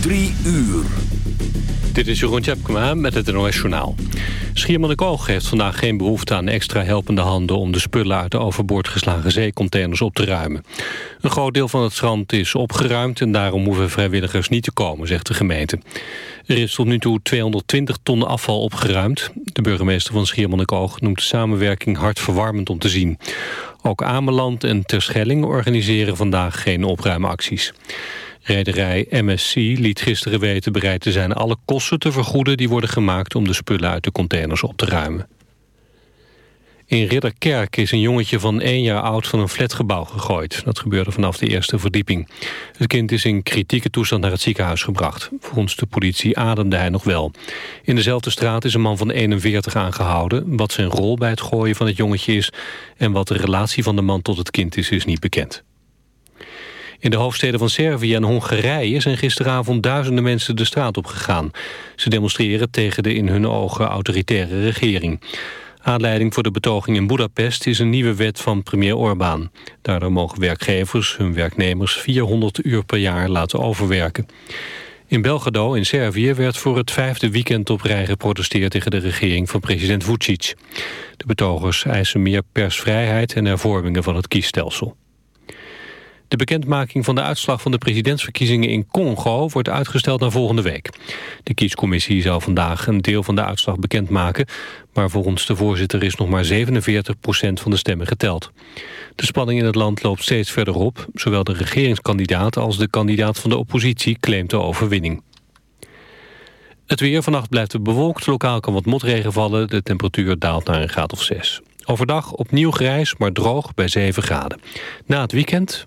Drie uur. Dit is Jeroen Tjepkema met het NOS Journaal. Schiermonnikoog heeft vandaag geen behoefte aan extra helpende handen... om de spullen uit de overboord geslagen zeecontainers op te ruimen. Een groot deel van het strand is opgeruimd... en daarom hoeven vrijwilligers niet te komen, zegt de gemeente. Er is tot nu toe 220 ton afval opgeruimd. De burgemeester van Schiermonnikoog noemt de samenwerking hartverwarmend om te zien. Ook Ameland en Terschelling organiseren vandaag geen opruimacties. Rederij MSC liet gisteren weten bereid te zijn alle kosten te vergoeden die worden gemaakt om de spullen uit de containers op te ruimen. In Ridderkerk is een jongetje van één jaar oud van een flatgebouw gegooid. Dat gebeurde vanaf de eerste verdieping. Het kind is in kritieke toestand naar het ziekenhuis gebracht. Volgens de politie ademde hij nog wel. In dezelfde straat is een man van 41 aangehouden. Wat zijn rol bij het gooien van het jongetje is... en wat de relatie van de man tot het kind is, is niet bekend. In de hoofdsteden van Servië en Hongarije zijn gisteravond duizenden mensen de straat op gegaan. Ze demonstreren tegen de in hun ogen autoritaire regering. Aanleiding voor de betoging in Budapest is een nieuwe wet van premier Orbán. Daardoor mogen werkgevers hun werknemers 400 uur per jaar laten overwerken. In Belgrado in Servië werd voor het vijfde weekend op rij geprotesteerd tegen de regering van president Vucic. De betogers eisen meer persvrijheid en hervormingen van het kiesstelsel. De bekendmaking van de uitslag van de presidentsverkiezingen in Congo wordt uitgesteld naar volgende week. De kiescommissie zou vandaag een deel van de uitslag bekendmaken, maar volgens de voorzitter is nog maar 47% van de stemmen geteld. De spanning in het land loopt steeds verder op. Zowel de regeringskandidaat als de kandidaat van de oppositie claimt de overwinning. Het weer vannacht blijft bewolkt. Lokaal kan wat motregen vallen. De temperatuur daalt naar een graad of 6. Overdag opnieuw grijs, maar droog bij 7 graden. Na het weekend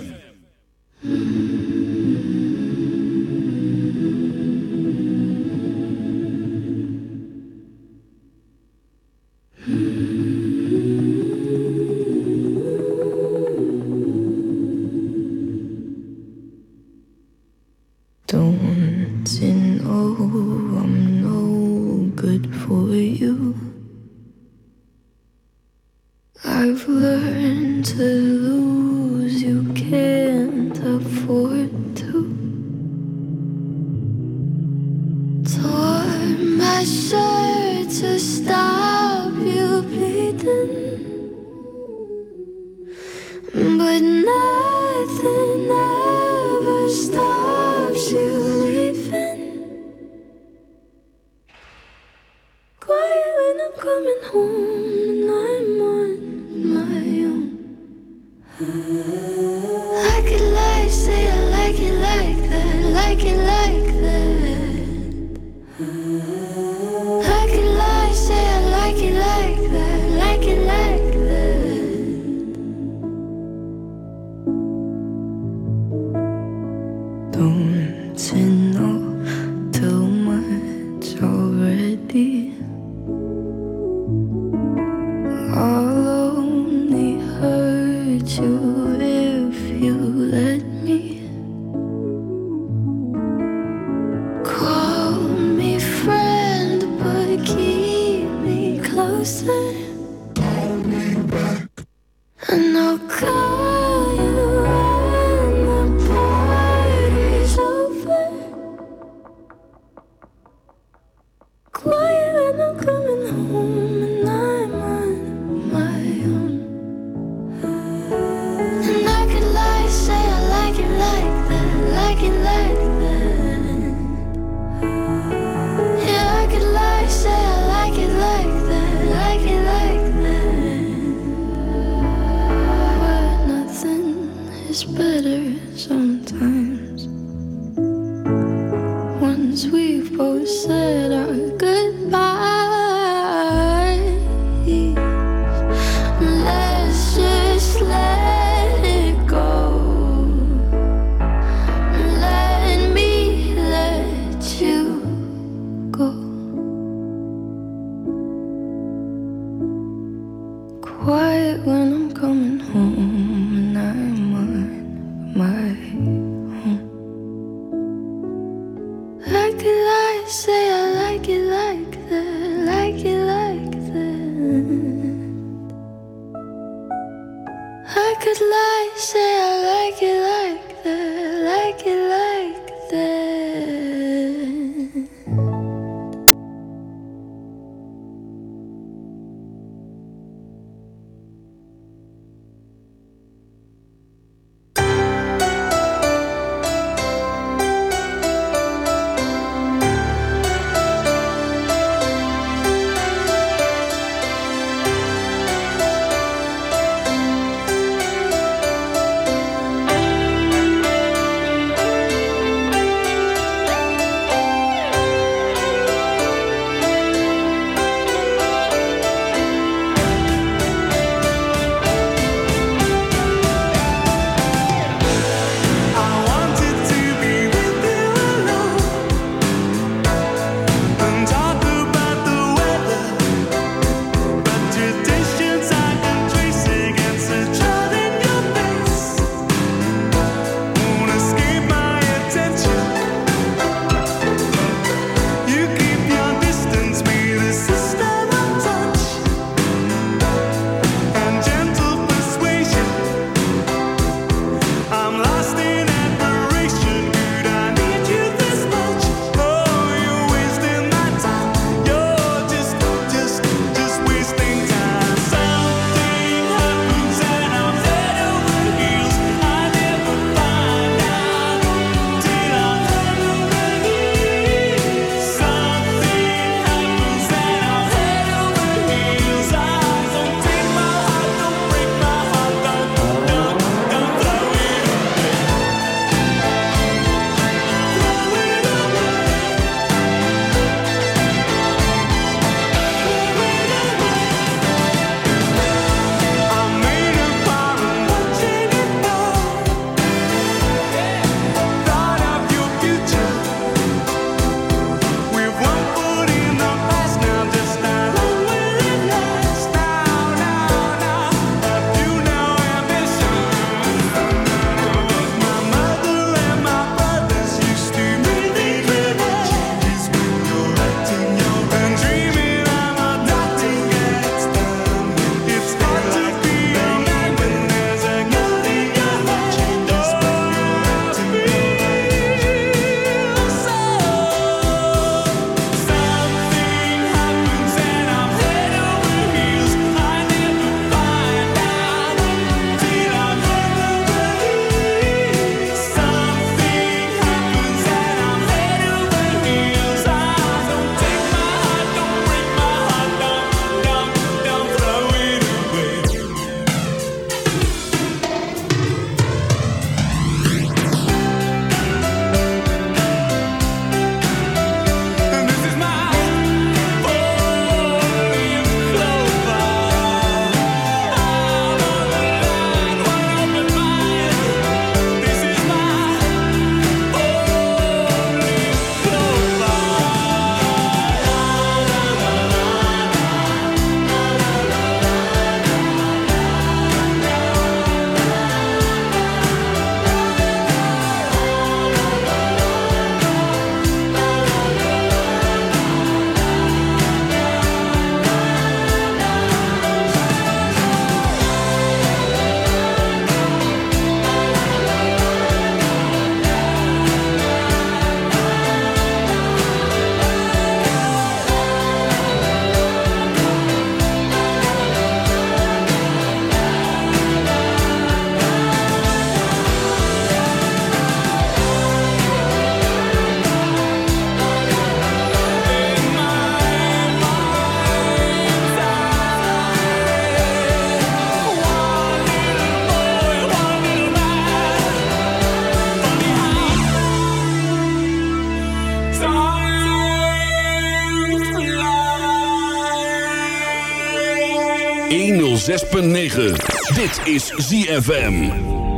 Dit is ZFM.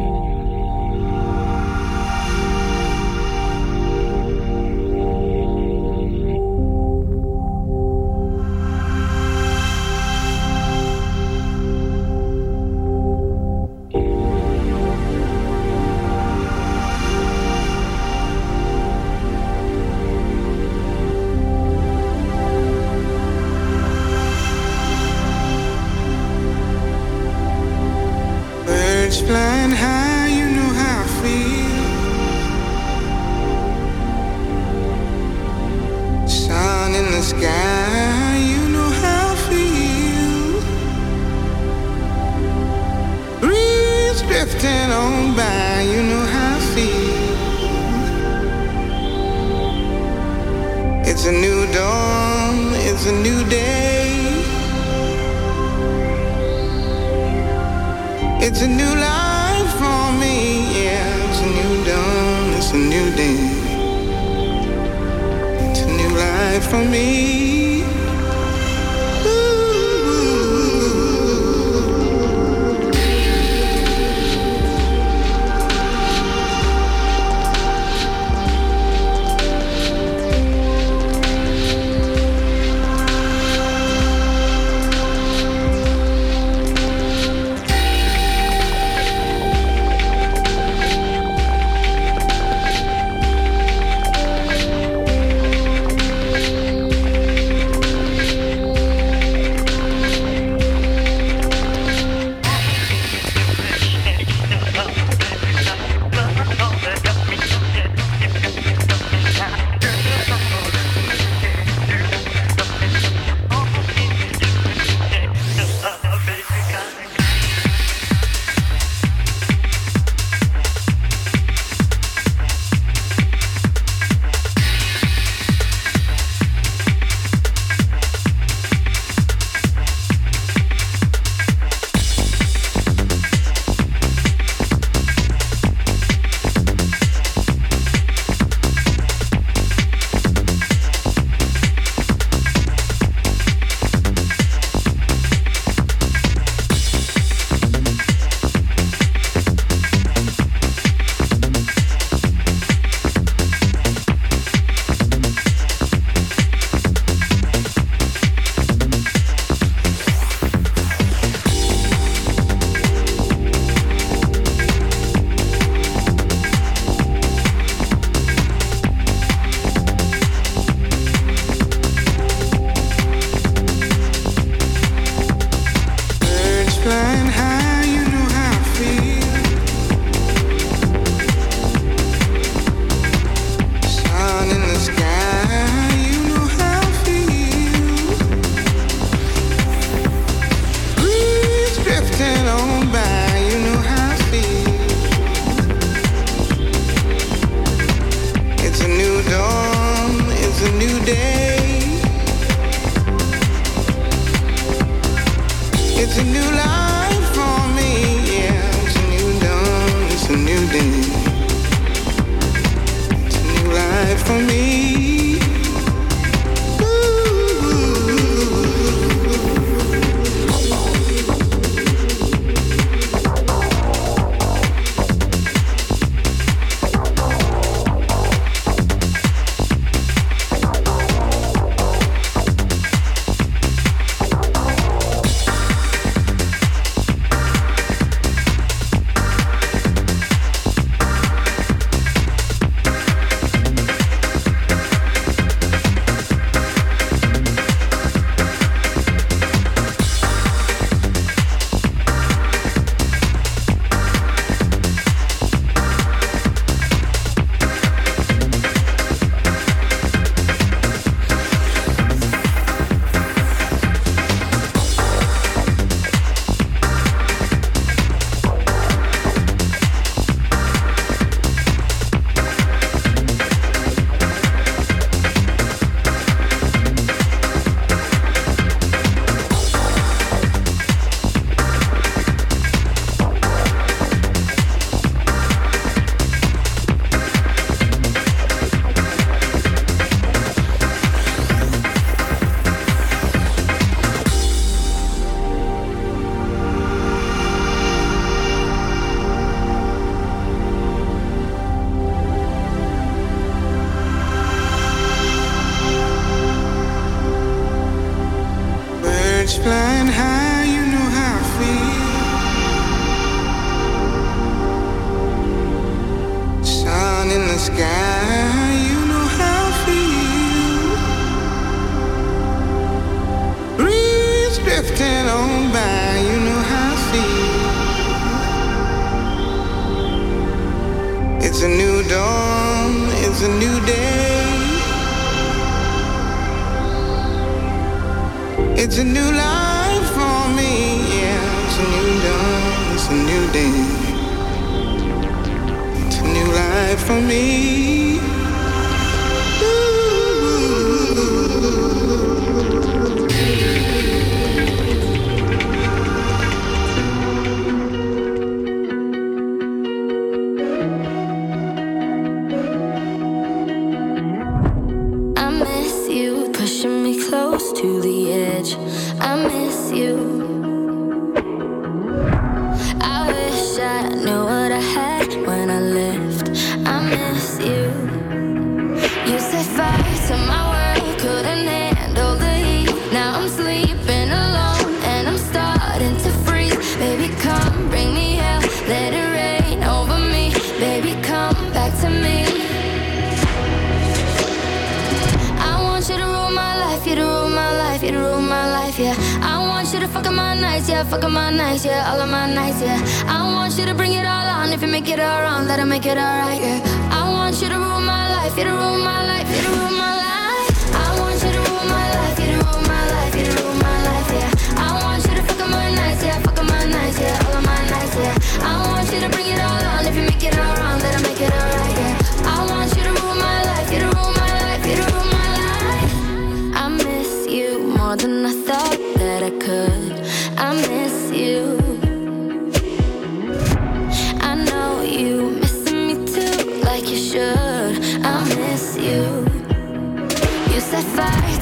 Yeah.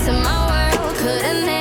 to my world, couldn't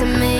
to me.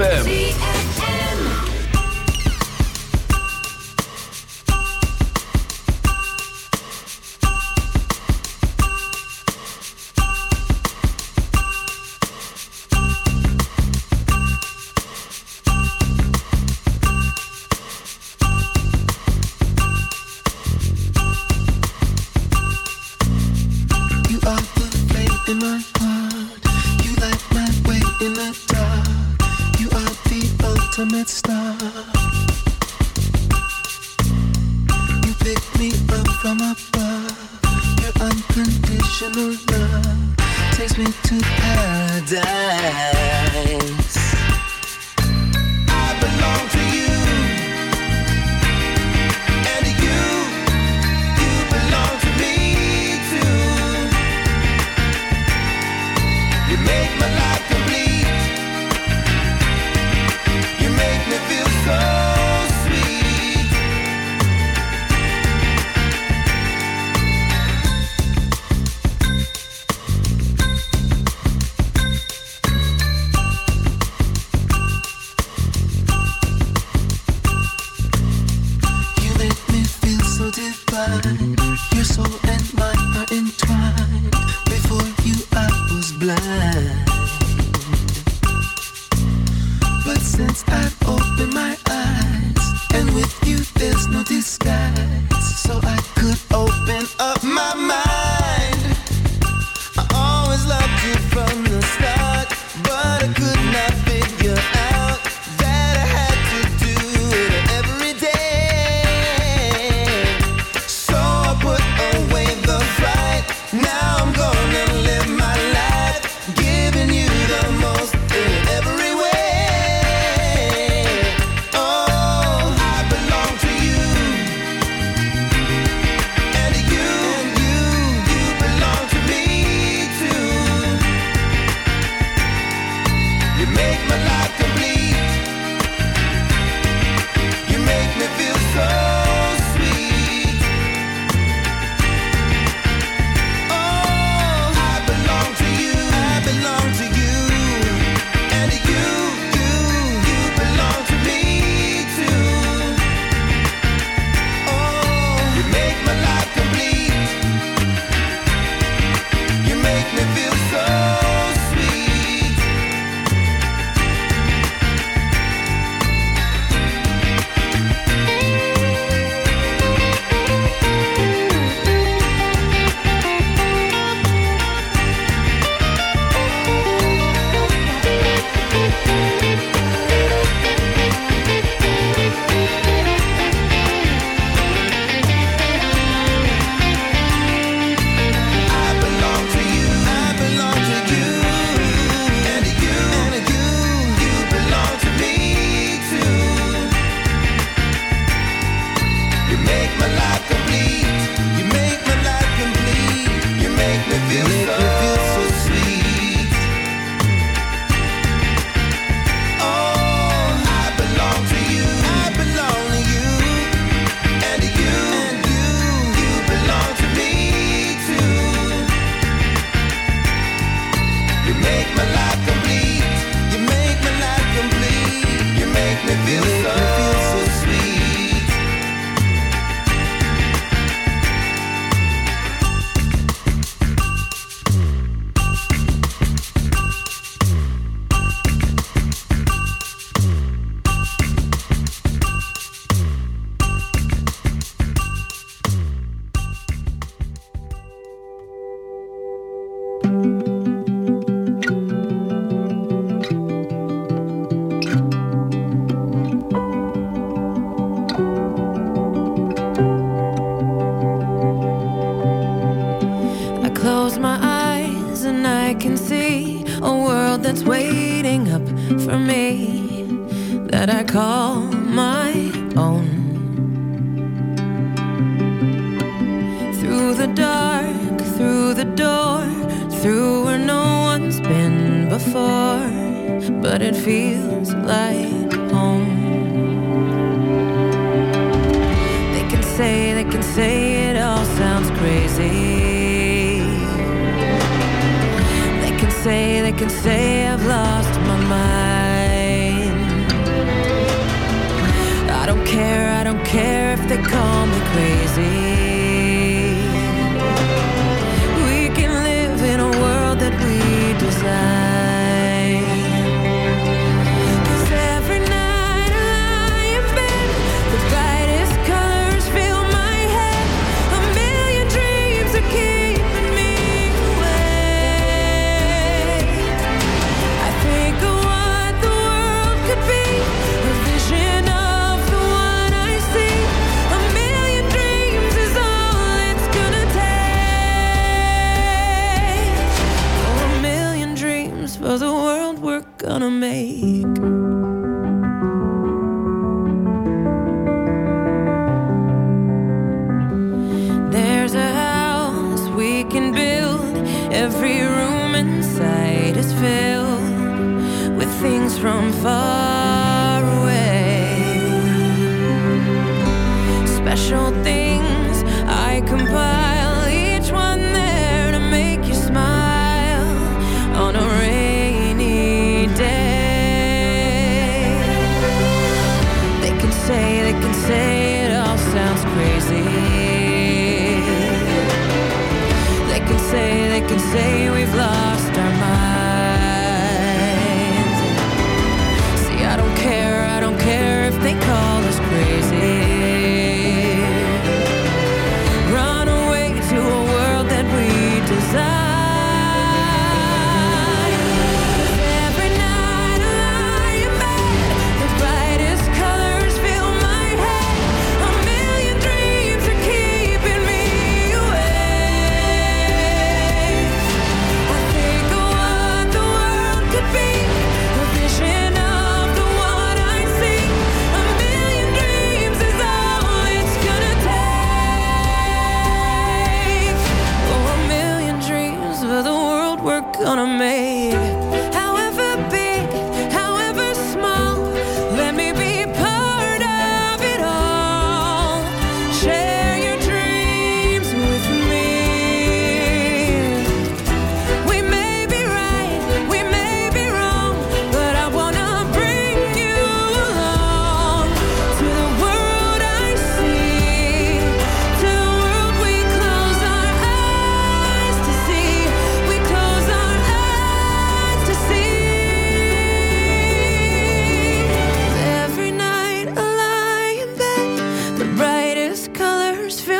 ZFM. with colors filled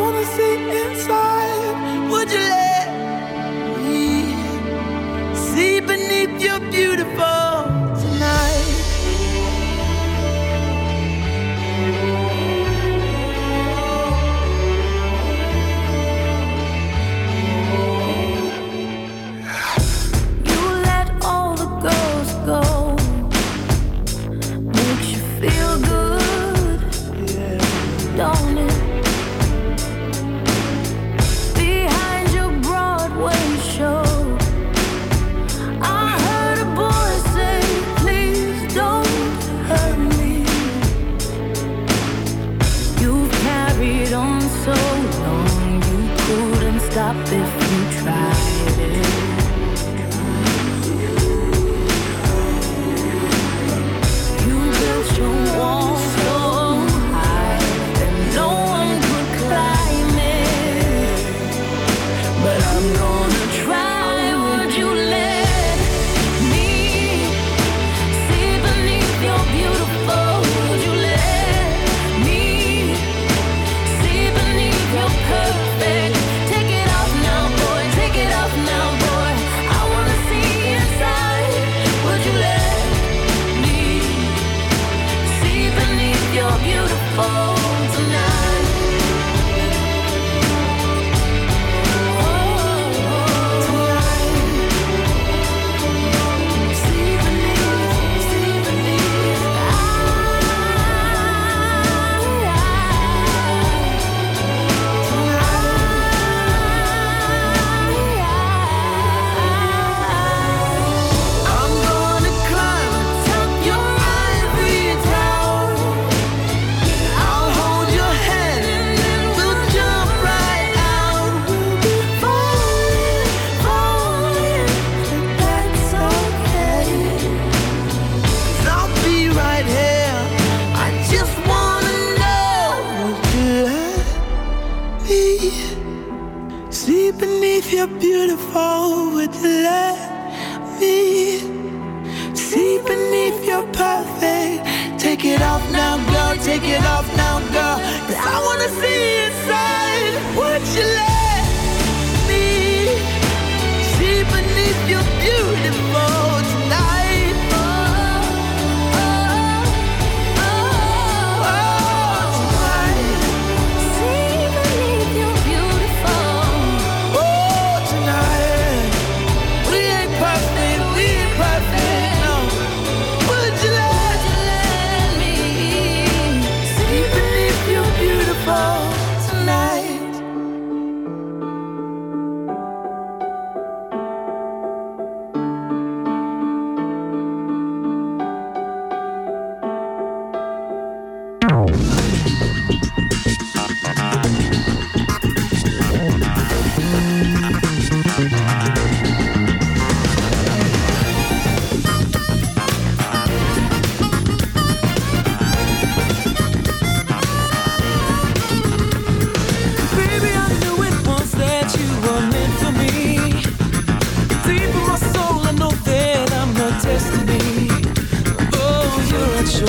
you're beautiful.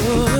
Oh.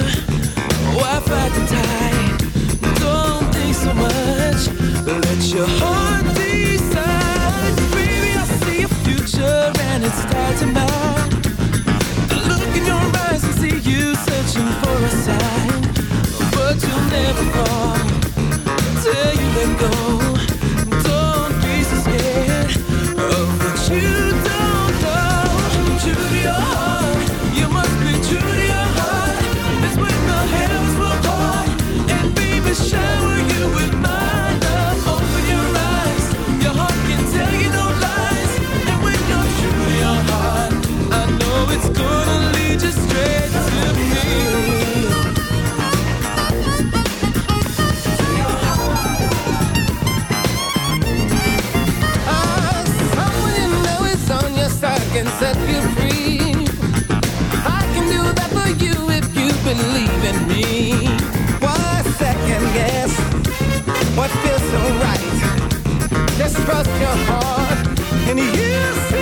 just trust your heart. And you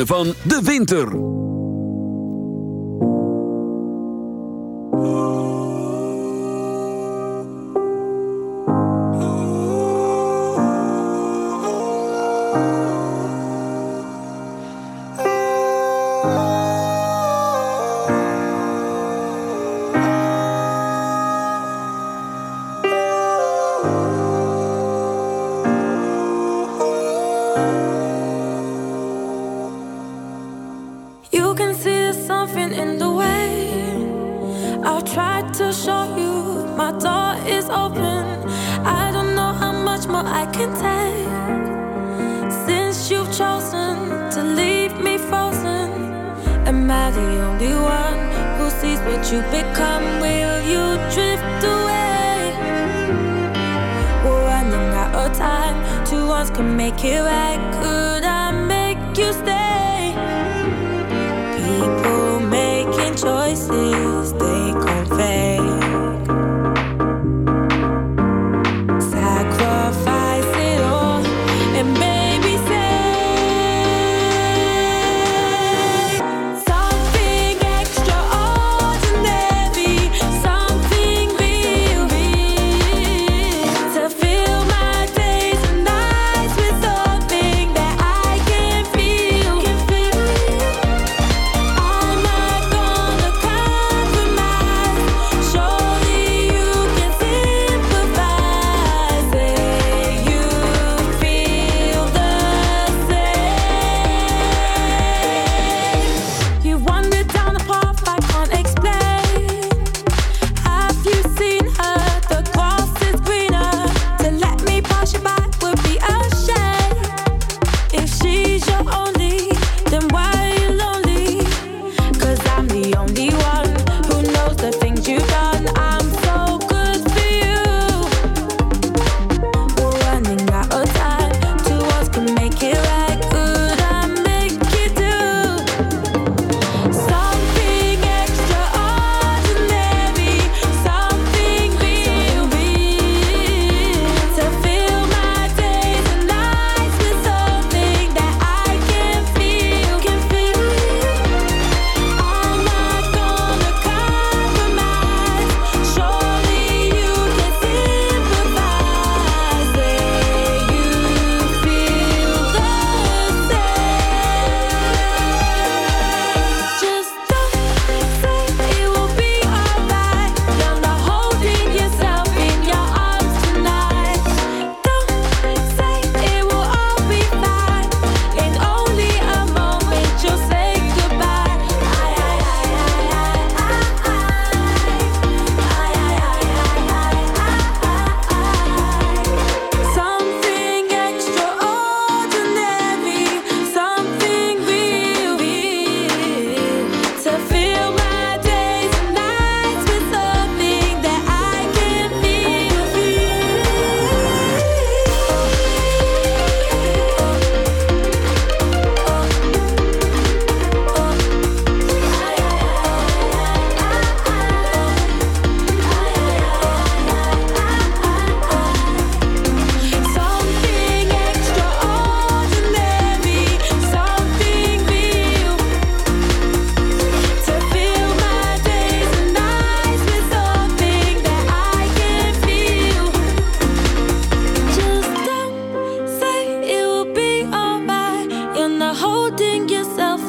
van de winter.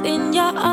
In your arms